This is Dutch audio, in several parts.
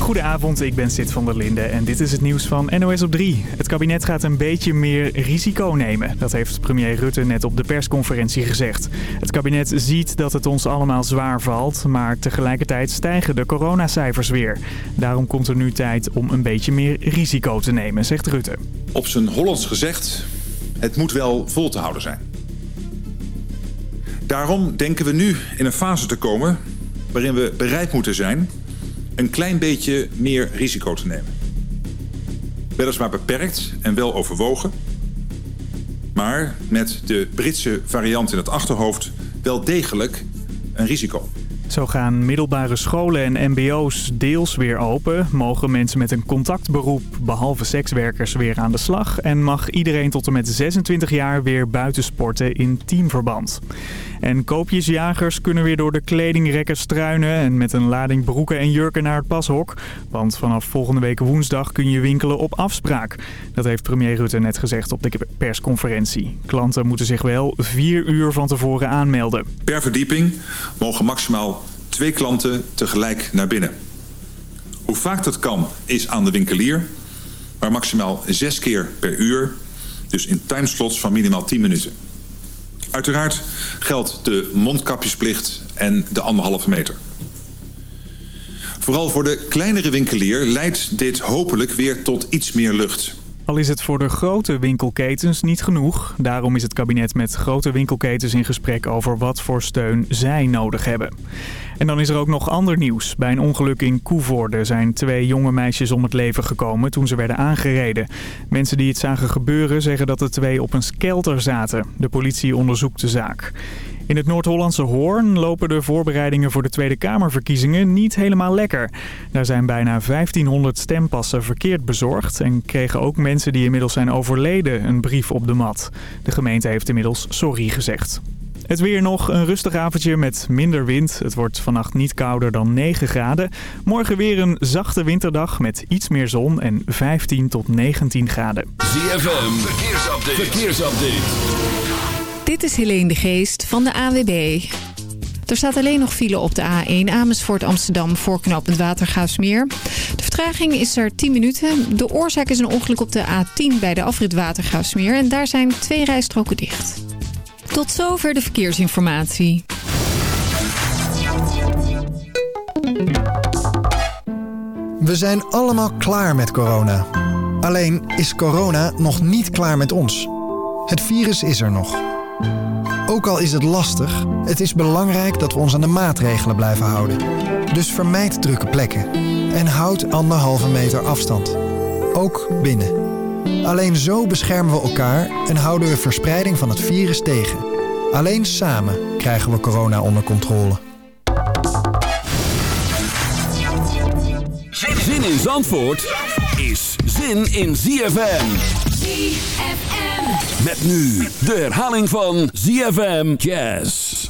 Goedenavond, ik ben Sid van der Linde en dit is het nieuws van NOS op 3. Het kabinet gaat een beetje meer risico nemen. Dat heeft premier Rutte net op de persconferentie gezegd. Het kabinet ziet dat het ons allemaal zwaar valt, maar tegelijkertijd stijgen de coronacijfers weer. Daarom komt er nu tijd om een beetje meer risico te nemen, zegt Rutte. Op zijn Hollands gezegd, het moet wel vol te houden zijn. Daarom denken we nu in een fase te komen waarin we bereid moeten zijn een klein beetje meer risico te nemen. Weliswaar beperkt en wel overwogen, maar met de Britse variant in het achterhoofd wel degelijk een risico. Zo gaan middelbare scholen en mbo's deels weer open. Mogen mensen met een contactberoep, behalve sekswerkers, weer aan de slag. En mag iedereen tot en met 26 jaar weer buiten sporten in teamverband. En koopjesjagers kunnen weer door de kledingrekken struinen en met een lading broeken en jurken naar het pashok. Want vanaf volgende week woensdag kun je winkelen op afspraak. Dat heeft premier Rutte net gezegd op de persconferentie. Klanten moeten zich wel vier uur van tevoren aanmelden. Per verdieping mogen maximaal twee klanten tegelijk naar binnen. Hoe vaak dat kan is aan de winkelier, maar maximaal zes keer per uur. Dus in timeslots van minimaal 10 minuten. Uiteraard geldt de mondkapjesplicht en de anderhalve meter. Vooral voor de kleinere winkelier leidt dit hopelijk weer tot iets meer lucht. Al is het voor de grote winkelketens niet genoeg. Daarom is het kabinet met grote winkelketens in gesprek over wat voor steun zij nodig hebben. En dan is er ook nog ander nieuws. Bij een ongeluk in Koevoorde zijn twee jonge meisjes om het leven gekomen toen ze werden aangereden. Mensen die het zagen gebeuren zeggen dat de twee op een skelter zaten. De politie onderzoekt de zaak. In het Noord-Hollandse Hoorn lopen de voorbereidingen voor de Tweede Kamerverkiezingen niet helemaal lekker. Daar zijn bijna 1500 stempassen verkeerd bezorgd en kregen ook mensen die inmiddels zijn overleden een brief op de mat. De gemeente heeft inmiddels sorry gezegd. Het weer nog, een rustig avondje met minder wind. Het wordt vannacht niet kouder dan 9 graden. Morgen weer een zachte winterdag met iets meer zon en 15 tot 19 graden. ZFM, verkeersupdate. verkeersupdate. Dit is Helene de Geest van de AWB. Er staat alleen nog file op de A1 Amersfoort Amsterdam voor knooppunt Watergaasmeer. De vertraging is er 10 minuten. De oorzaak is een ongeluk op de A10 bij de afrit Watergaasmeer. En daar zijn twee rijstroken dicht. Tot zover de verkeersinformatie. We zijn allemaal klaar met corona. Alleen is corona nog niet klaar met ons. Het virus is er nog. Ook al is het lastig, het is belangrijk dat we ons aan de maatregelen blijven houden. Dus vermijd drukke plekken en houd anderhalve meter afstand. Ook binnen. Alleen zo beschermen we elkaar en houden we verspreiding van het virus tegen. Alleen samen krijgen we corona onder controle. Zin in Zandvoort is zin in ZFM. Met nu de herhaling van ZFM Jazz.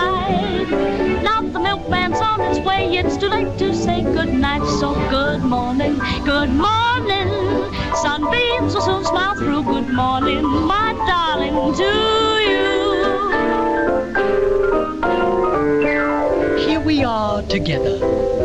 Way. It's too late to say goodnight. So good morning, good morning. Sunbeams will soon smile through. Good morning, my darling, to you. Here we are together,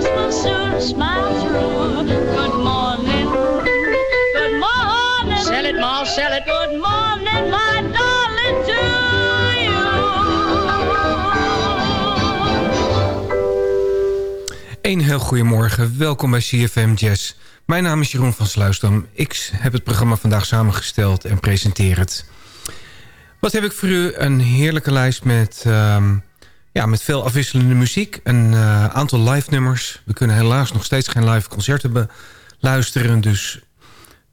Morning, good morning. Sell it, Good morning, my darling, you. Een heel goedemorgen, welkom bij CFM Jazz. Mijn naam is Jeroen van Sluisdam. Ik heb het programma vandaag samengesteld en presenteer het. Wat heb ik voor u? Een heerlijke lijst met... Ehm, ja, met veel afwisselende muziek. Een uh, aantal live nummers. We kunnen helaas nog steeds geen live concerten beluisteren. Dus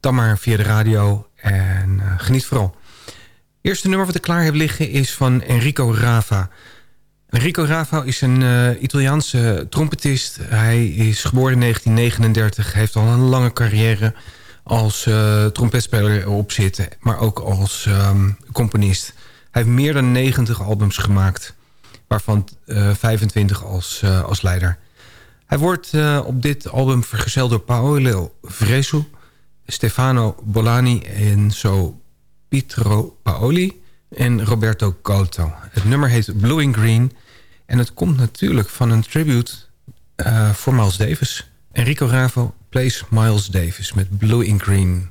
dan maar via de radio. En uh, geniet vooral. Eerste nummer wat ik klaar heb liggen is van Enrico Rava... Enrico Ravo is een uh, Italiaanse trompetist. Hij is geboren in 1939. Heeft al een lange carrière als trompetspeler erop zitten. Maar ook als um, componist. Hij heeft meer dan 90 albums gemaakt. Waarvan uh, 25 als, als leider. Hij wordt op dit album vergezeld door Paolo Fresu... Stefano Bolani en zo Pietro Paoli en Roberto Cotto. Het nummer heet Blue and Green en het komt natuurlijk van een tribute voor Miles Davis. Enrico Ravo plays Miles Davis met Blue in Green.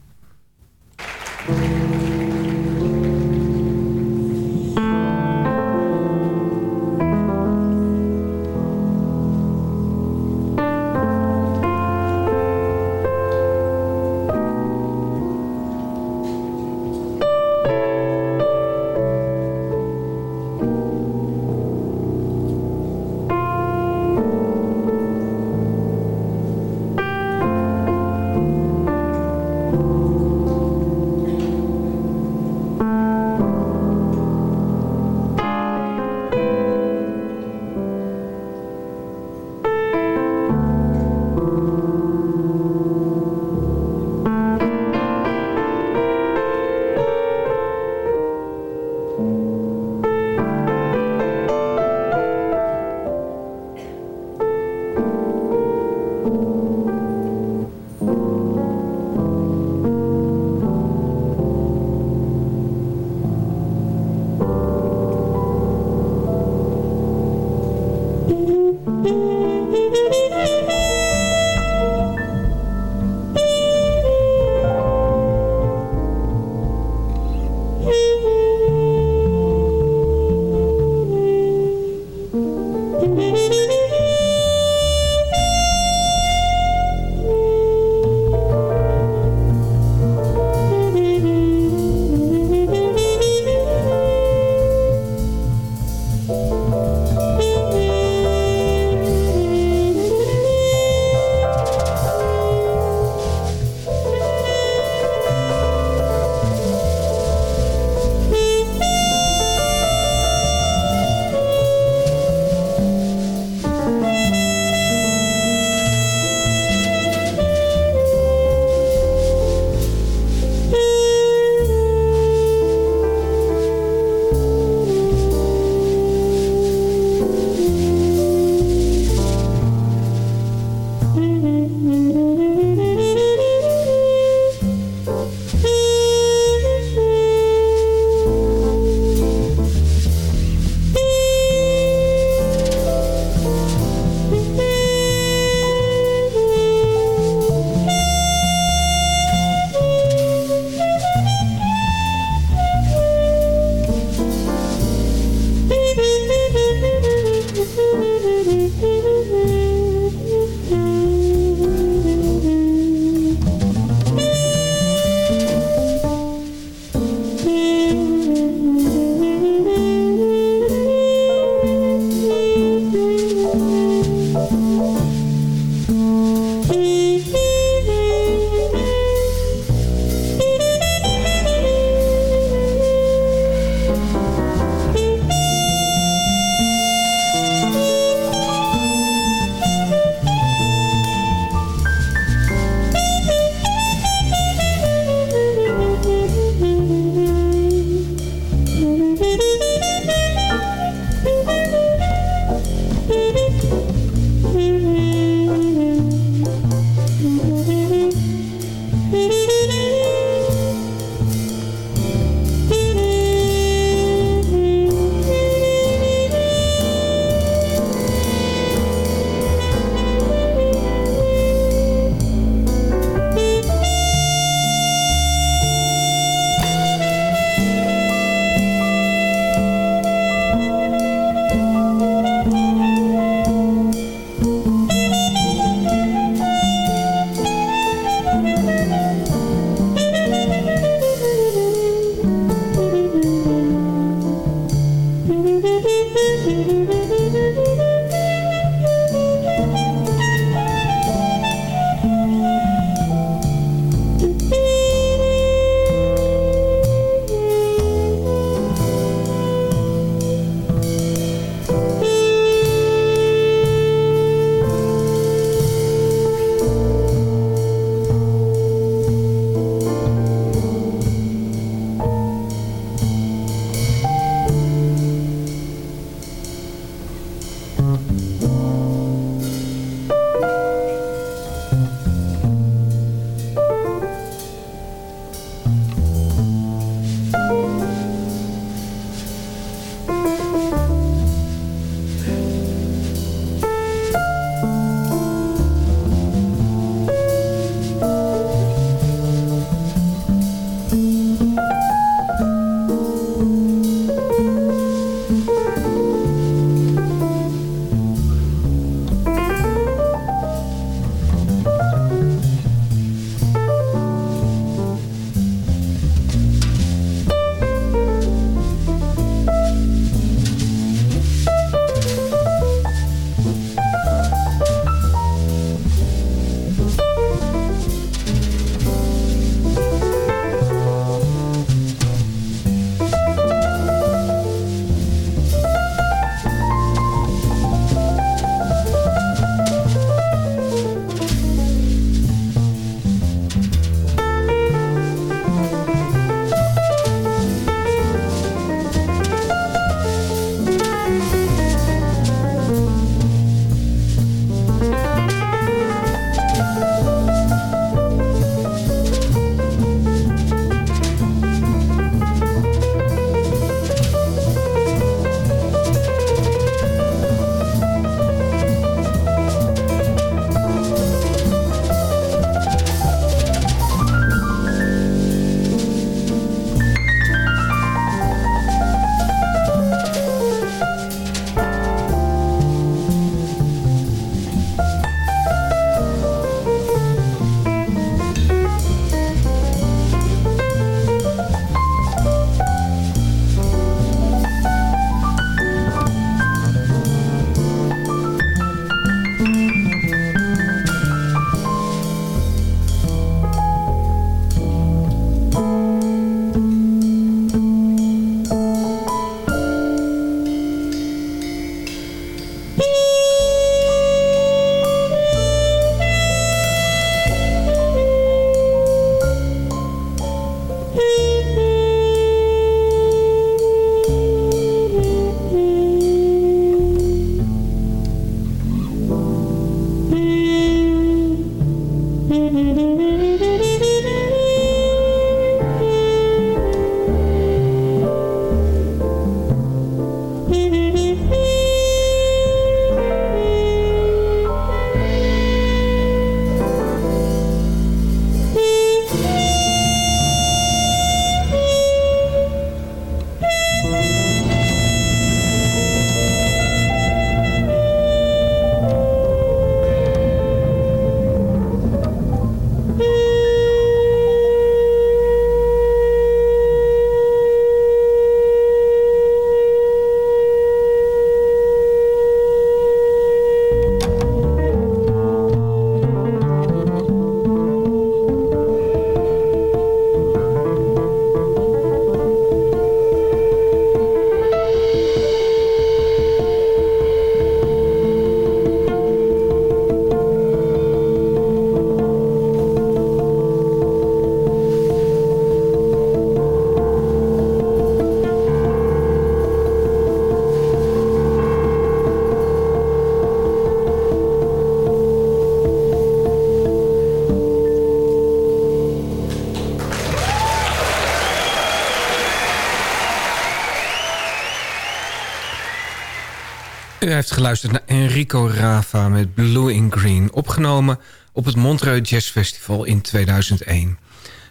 U heeft geluisterd naar Enrico Rava met Blue in Green... opgenomen op het Montreux Jazz Festival in 2001.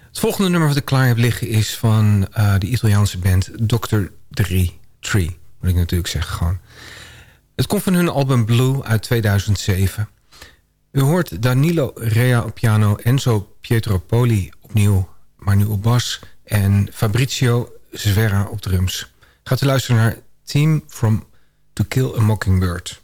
Het volgende nummer wat ik klaar heb liggen is van uh, de Italiaanse band Dr. Dre Tree. Moet ik natuurlijk zeggen gewoon. Het komt van hun album Blue uit 2007. U hoort Danilo Rea op piano, Enzo Pietro Poli opnieuw, maar nu op bas... en Fabrizio Zverra op drums. Gaat u luisteren naar Team from To Kill a Mockingbird.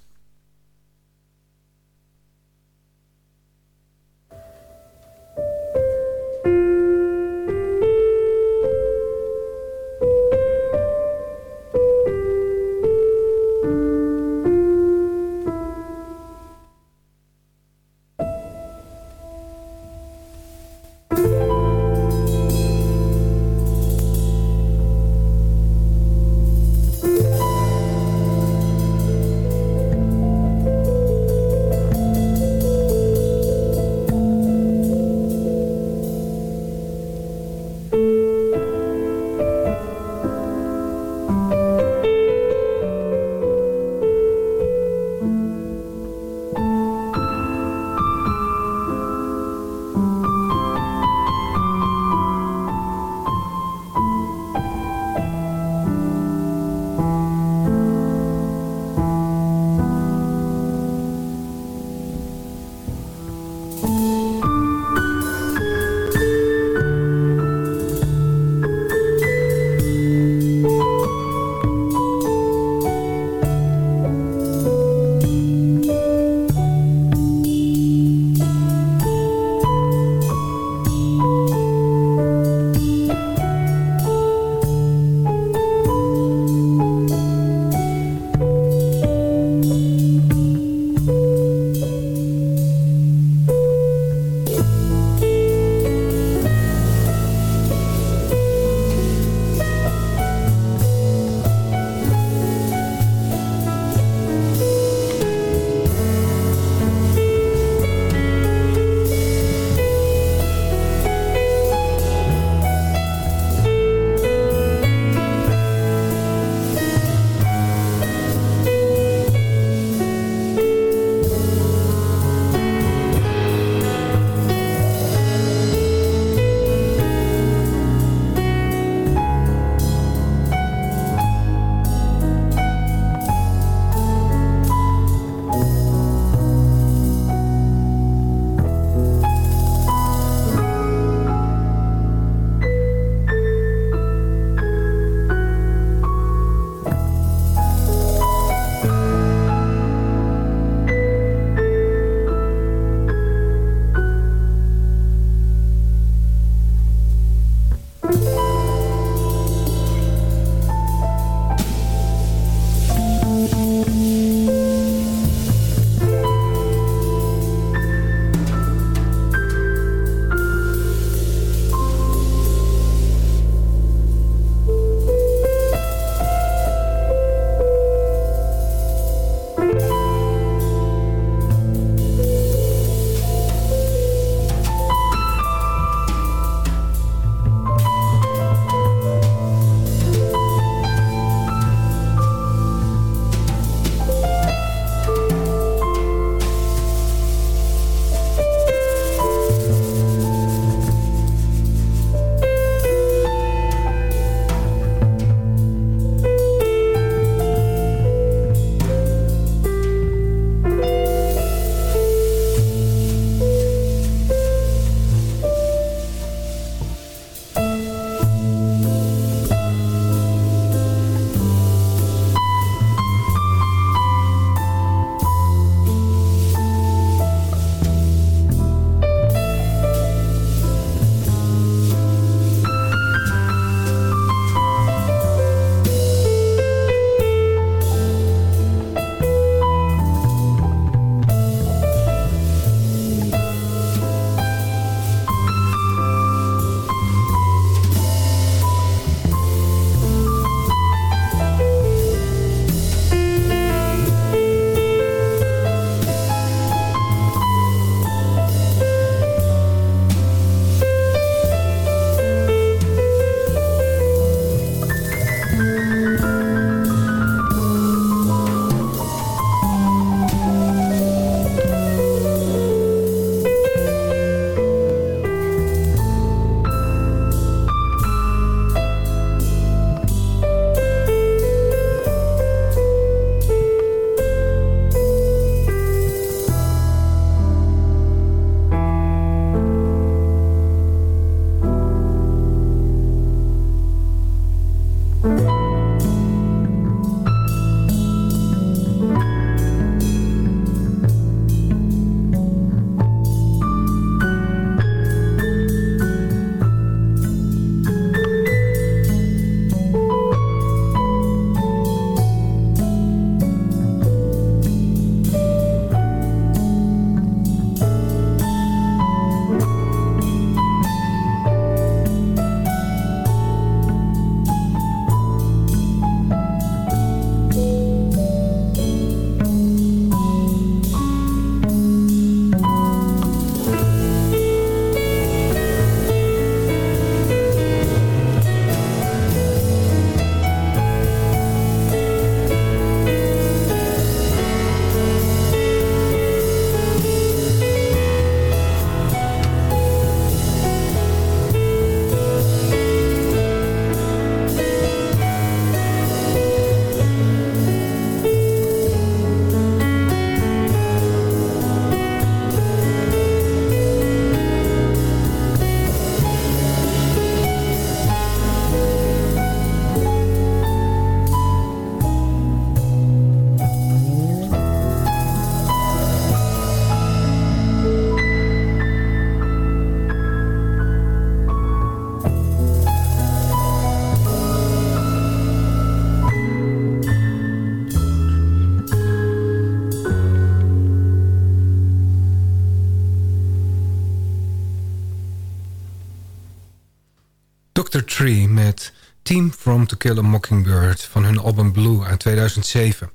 Kill Mockingbird van hun album Blue uit 2007.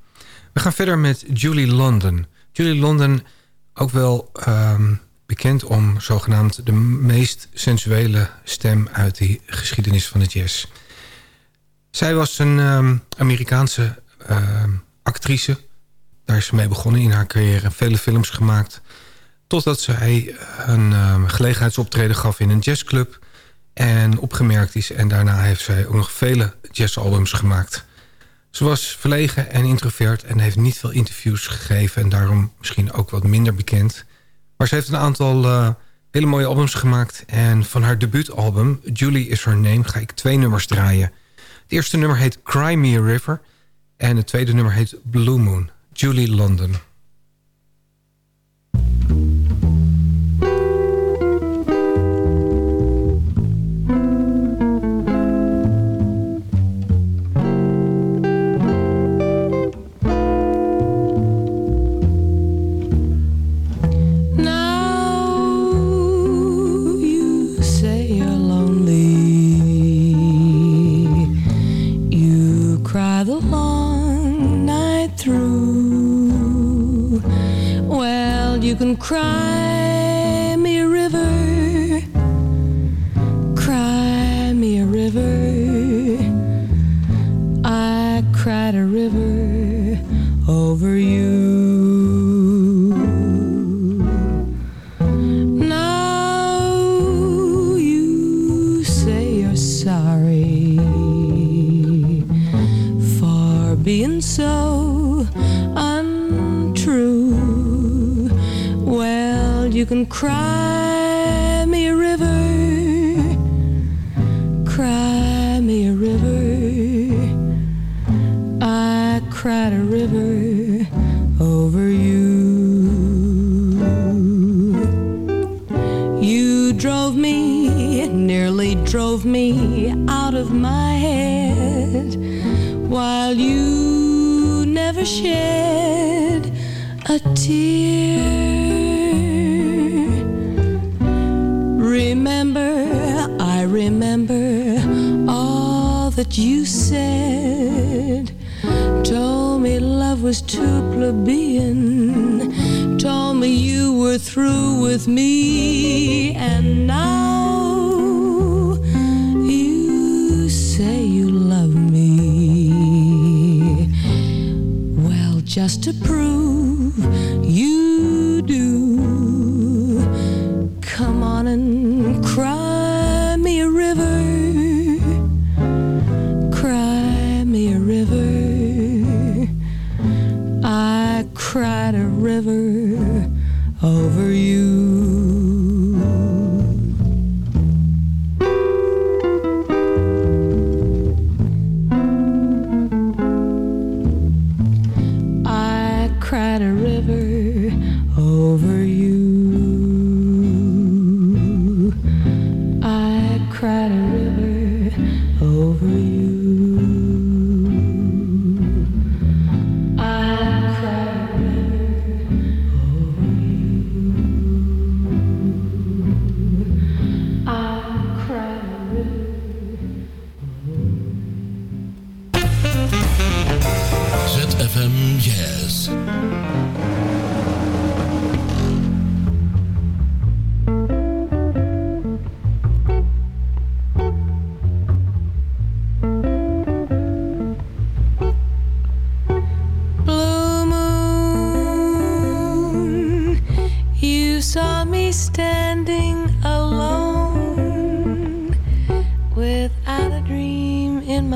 We gaan verder met Julie London. Julie London, ook wel ehm, bekend om zogenaamd de meest sensuele stem uit de geschiedenis van de jazz. Zij was een um, Amerikaanse uh, actrice. Daar is ze mee begonnen in haar carrière. Vele films gemaakt. Totdat zij een gelegenheidsoptreden gaf in een jazzclub. En opgemerkt is. En daarna heeft zij ook nog vele jazzalbums gemaakt. Ze was verlegen en introvert. En heeft niet veel interviews gegeven. En daarom misschien ook wat minder bekend. Maar ze heeft een aantal uh, hele mooie albums gemaakt. En van haar debuutalbum, Julie is Her Name, ga ik twee nummers draaien. Het eerste nummer heet Cry Me a River. En het tweede nummer heet Blue Moon. Julie London. Cry Cry me a river, cry me a river. I cried a river over you. You drove me, nearly drove me out of my head, while you never shed a tear. That you said. Told me love was too plebeian. Told me you were through with me. And now you say you love me. Well, just to prove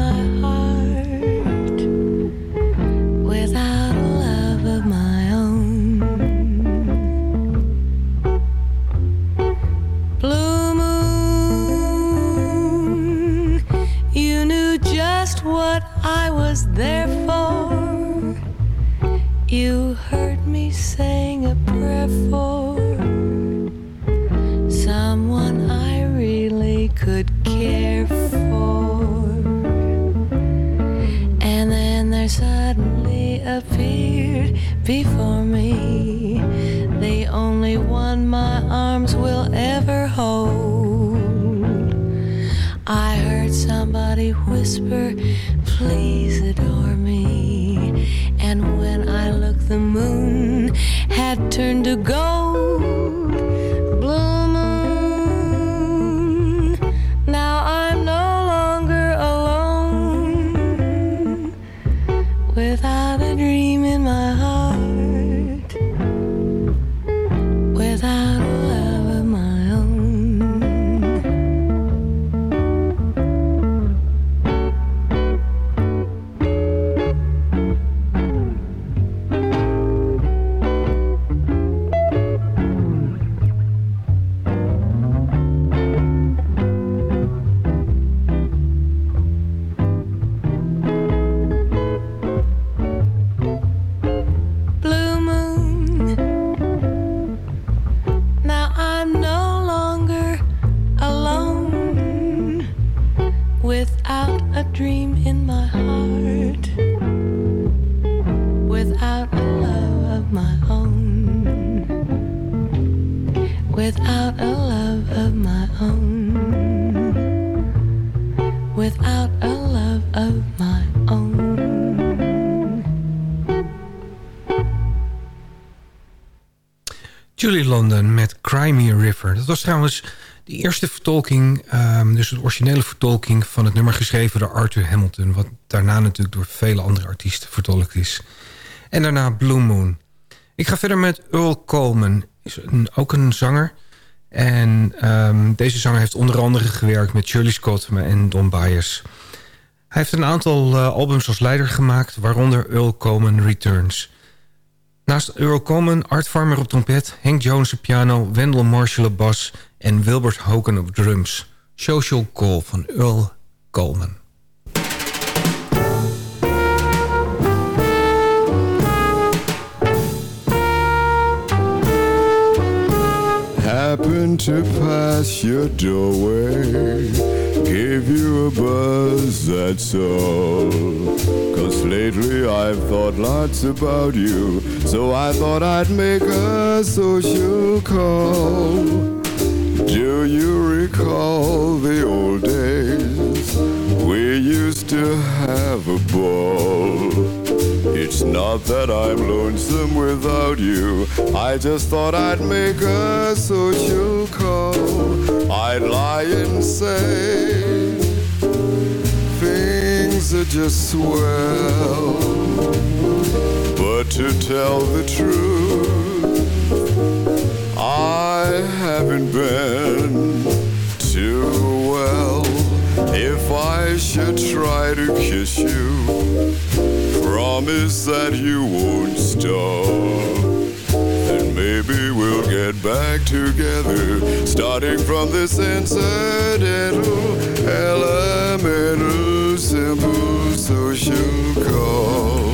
my heart, without a dream in my heart, without a love of my own, without a love of my own, without a love of my own. Julie London met Cry Me a River. Dat was trouwens de eerste vertolking, ehm, dus de originele vertolking van het nummer geschreven door Arthur Hamilton. Wat daarna natuurlijk door vele andere artiesten vertolkt is. En daarna Blue Moon. Ik ga verder met Earl Coleman. Is een, ook een zanger. En ehm, deze zanger heeft onder andere gewerkt met Shirley Scott en Don Byers. Hij heeft een aantal eh, albums als leider gemaakt, waaronder Earl Coleman Returns. Naast Earl Coleman, Art Farmer op trompet... Hank Jones op piano, Wendell Marshall op bas... en Wilbert Hogan op drums. Social Call van Earl Coleman. Happened to pass your doorway, gave you a buzz, that's all. Cause lately I've thought lots about you, so I thought I'd make a social call. Do you recall the old days? We used to have a ball. It's not that I'm lonesome without you. I just thought I'd make a social call. I'd lie and say things are just swell. But to tell the truth, I haven't been too well. If I should try to kiss you, promise that you won't stop. Then maybe we'll get back together, starting from this incidental, elemental, simple social call.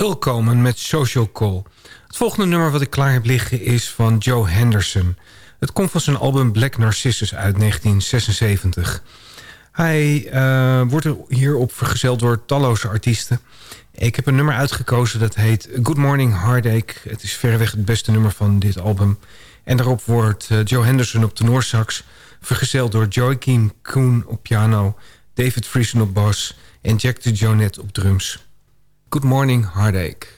Ulkomen met Social Call. Het volgende nummer wat ik klaar heb liggen is van Joe Henderson. Het komt van zijn album Black Narcissus uit 1976. Hij uh, wordt hierop vergezeld door talloze artiesten. Ik heb een nummer uitgekozen dat heet Good Morning Heartache. Het is verreweg het beste nummer van dit album. En daarop wordt uh, Joe Henderson op tenorsax... vergezeld door Joaquin Koen op piano... David Friesen op bas en Jack de Jonet op drums. Good Morning Heartache.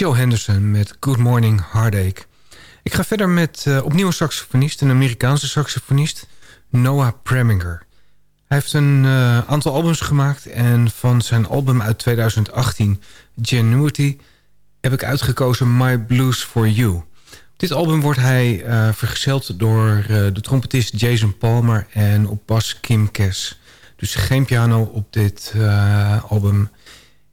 Joe Henderson met Good Morning Heartache. Ik ga verder met uh, opnieuw een saxofonist, een Amerikaanse saxofonist, Noah Preminger. Hij heeft een uh, aantal albums gemaakt en van zijn album uit 2018, Genuity, heb ik uitgekozen My Blues For You. Dit album wordt hij uh, vergezeld door de trompetist Jason Palmer en op bas Kim Kess. Dus geen piano op dit album.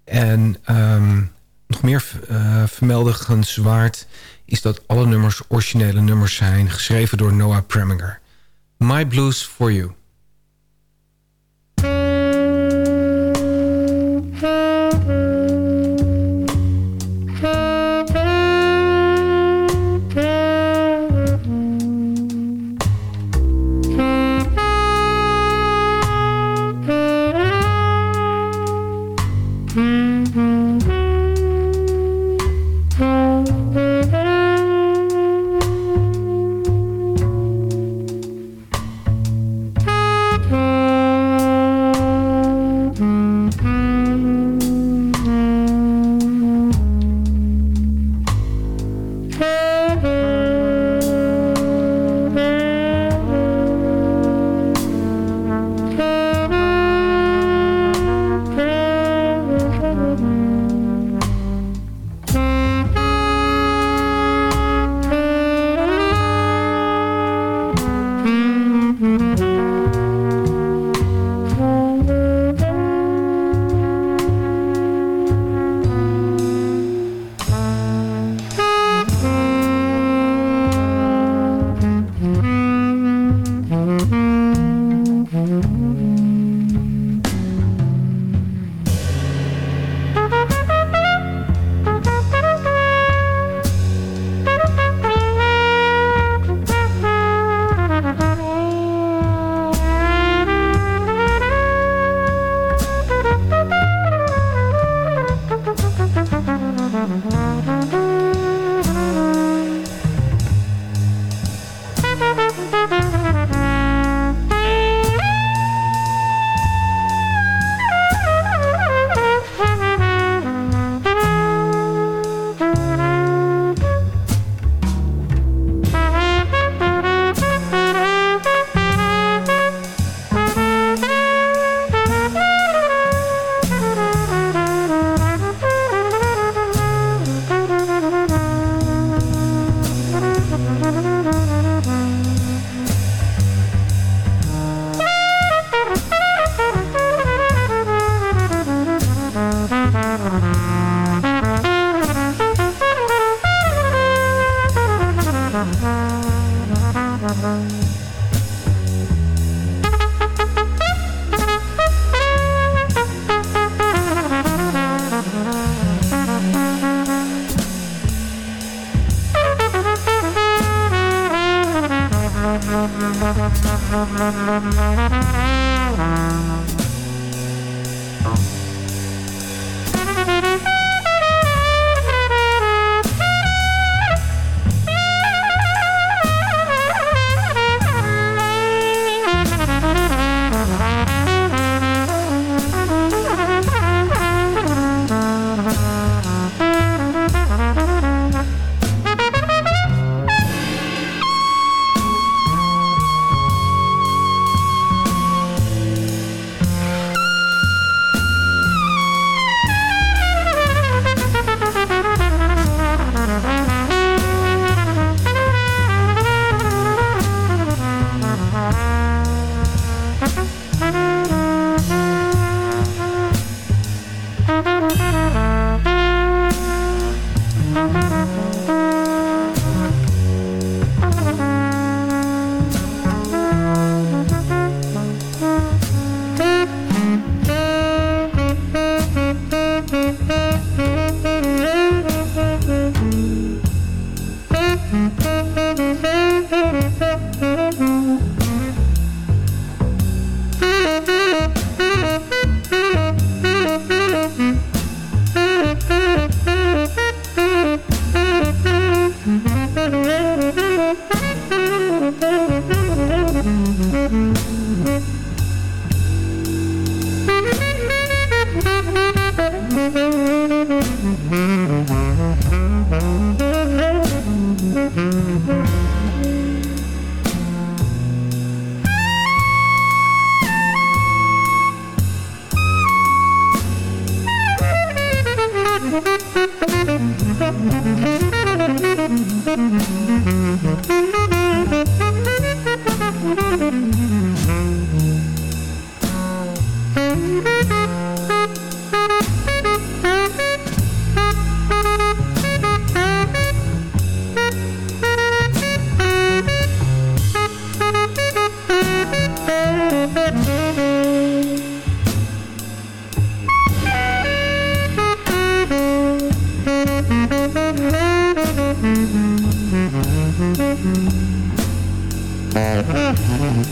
En um, nog meer uh, vermeldigenswaard is dat alle nummers originele nummers zijn... geschreven door Noah Preminger. My Blues For You.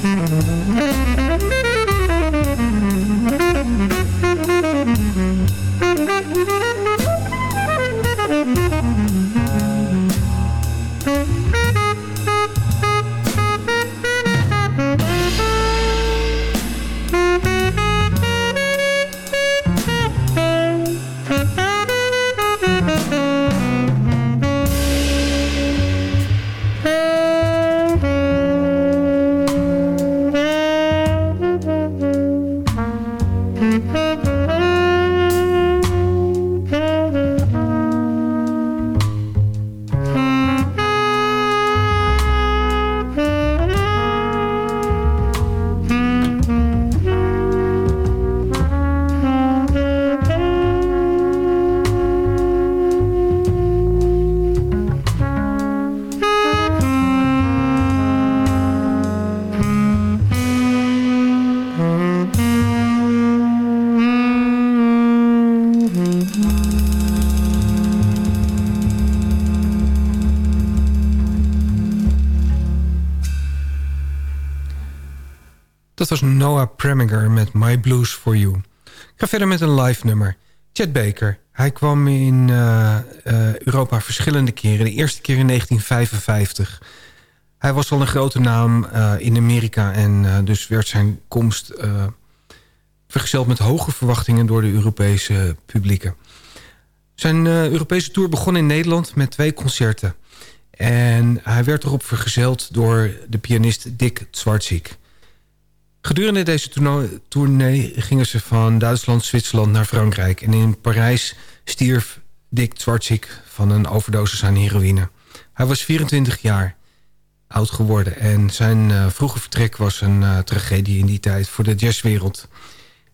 Mm-hmm. Was Noah Preminger met My Blues For You. Ik ga verder met een live nummer. Chet Baker. Hij kwam in uh, uh, Europa verschillende keren. De eerste keer in 1955. Hij was al een grote naam uh, in Amerika... en dus werd zijn komst vergezeld met hoge verwachtingen... door de Europese publieken. Zijn Europese tour begon in Nederland met twee concerten. En hij werd erop vergezeld door de pianist Dick Zwartzik... Gedurende deze tournee gingen ze van Duitsland, Zwitserland naar Frankrijk. En in Parijs stierf Dick Zwartzik van een overdosis aan heroïne. Hij was 24 jaar oud geworden. En zijn uh, vroege vertrek was een uh, tragedie in die tijd voor de jazzwereld.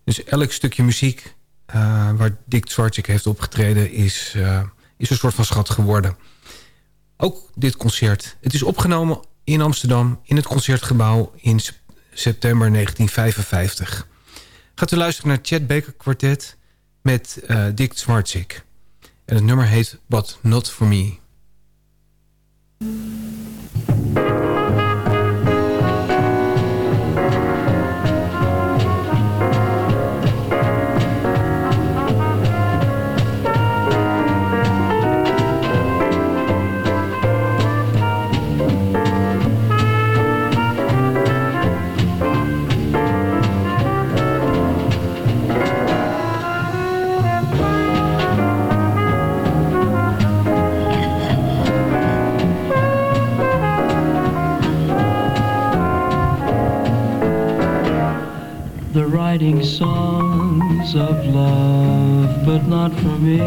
Dus elk stukje muziek uh, waar Dick Zwartzik heeft opgetreden... Is, is een soort van schat geworden. Ook dit concert. Het is opgenomen in Amsterdam in het Concertgebouw in september 1955. Gaat u luisteren naar Chet Baker Quartet met uh, Dick Zwartzik. En het nummer heet But Not For Me. Writing songs of love, but not for me.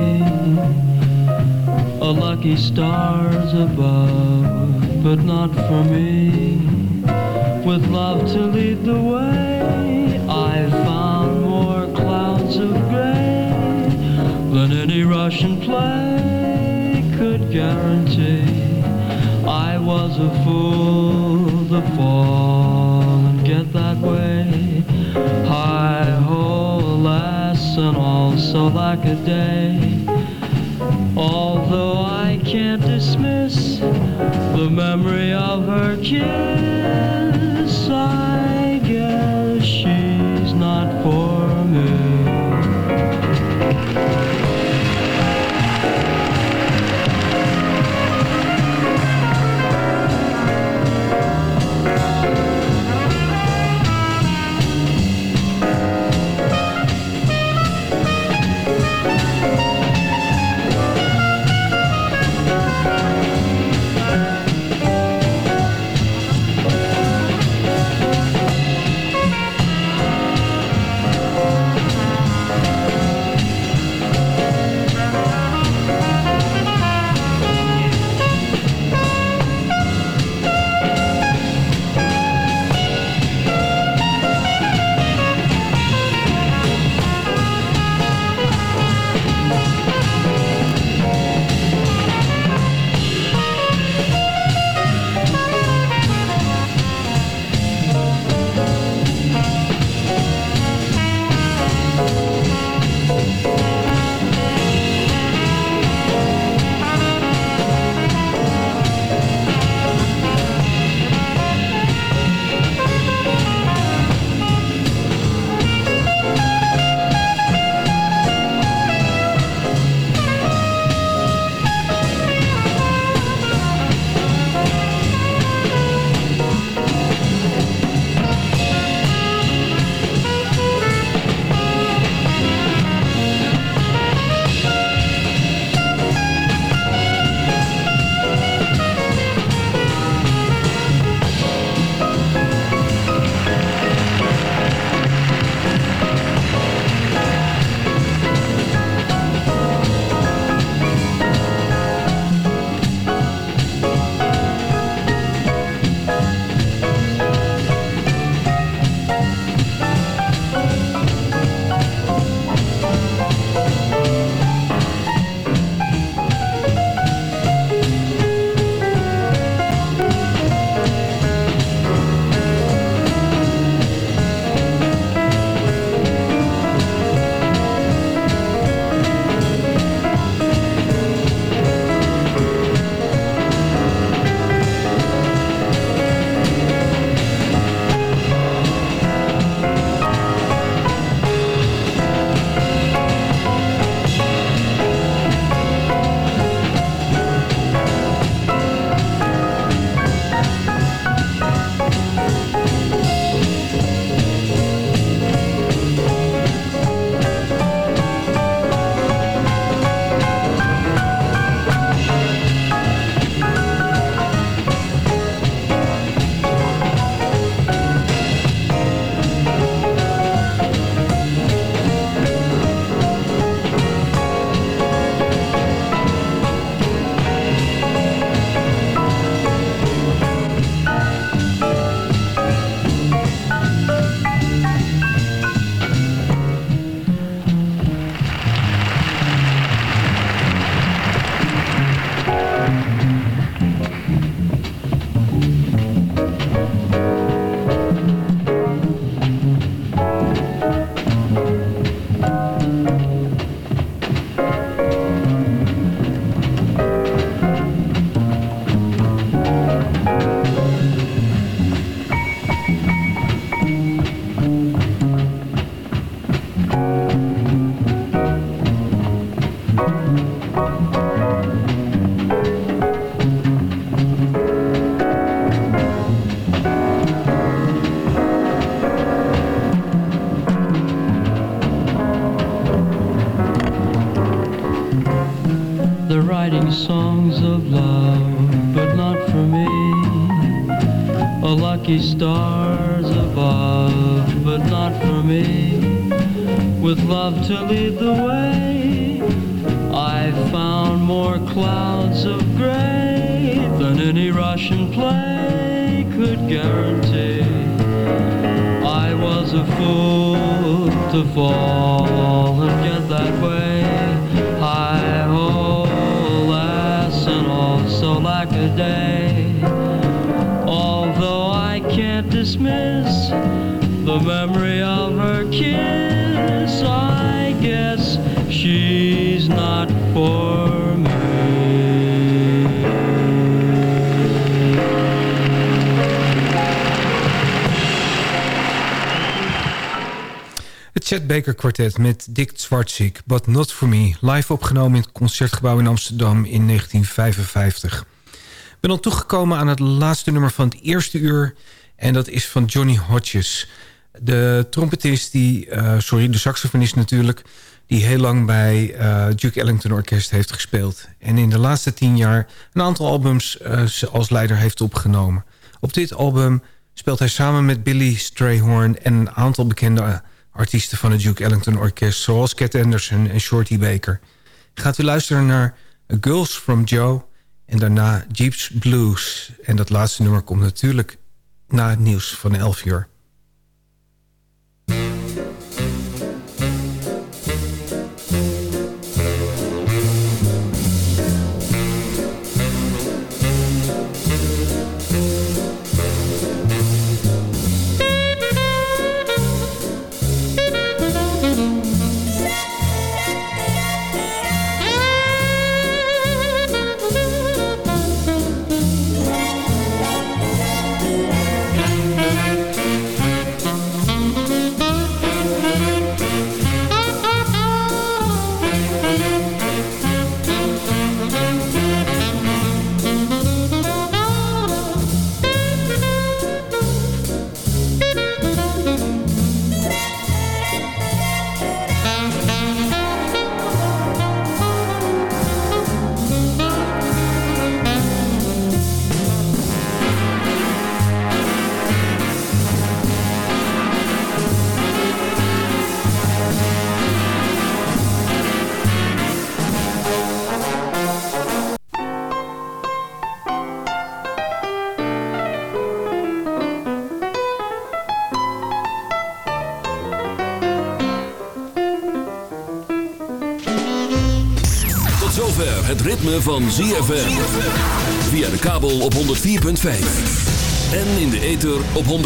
A lucky stars above, but not for me. With love to lead the way, I found more clouds of gray than any Russian play could guarantee. I was a fool to fall and also like a day. Although I can't dismiss the memory of her kiss, met Dick Zwartzik, But Not For Me... live opgenomen in het Concertgebouw in Amsterdam in 1955. Ik ben al toegekomen aan het laatste nummer van het eerste uur... en dat is van Johnny Hodges. De trompetist, die, eh, sorry, de saxofonist natuurlijk... die heel lang bij eh, Duke Ellington Orkest heeft gespeeld... en in de laatste tien jaar een aantal albums eh, als leider heeft opgenomen. Op dit album speelt hij samen met Billy Strayhorn... en een aantal bekende artiesten van het Duke Ellington Orkest... zoals Cat Anderson en Shorty Baker. Gaat u luisteren naar Girls From Joe... en daarna Jeeps Blues. En dat laatste nummer komt natuurlijk na het nieuws van 11 uur.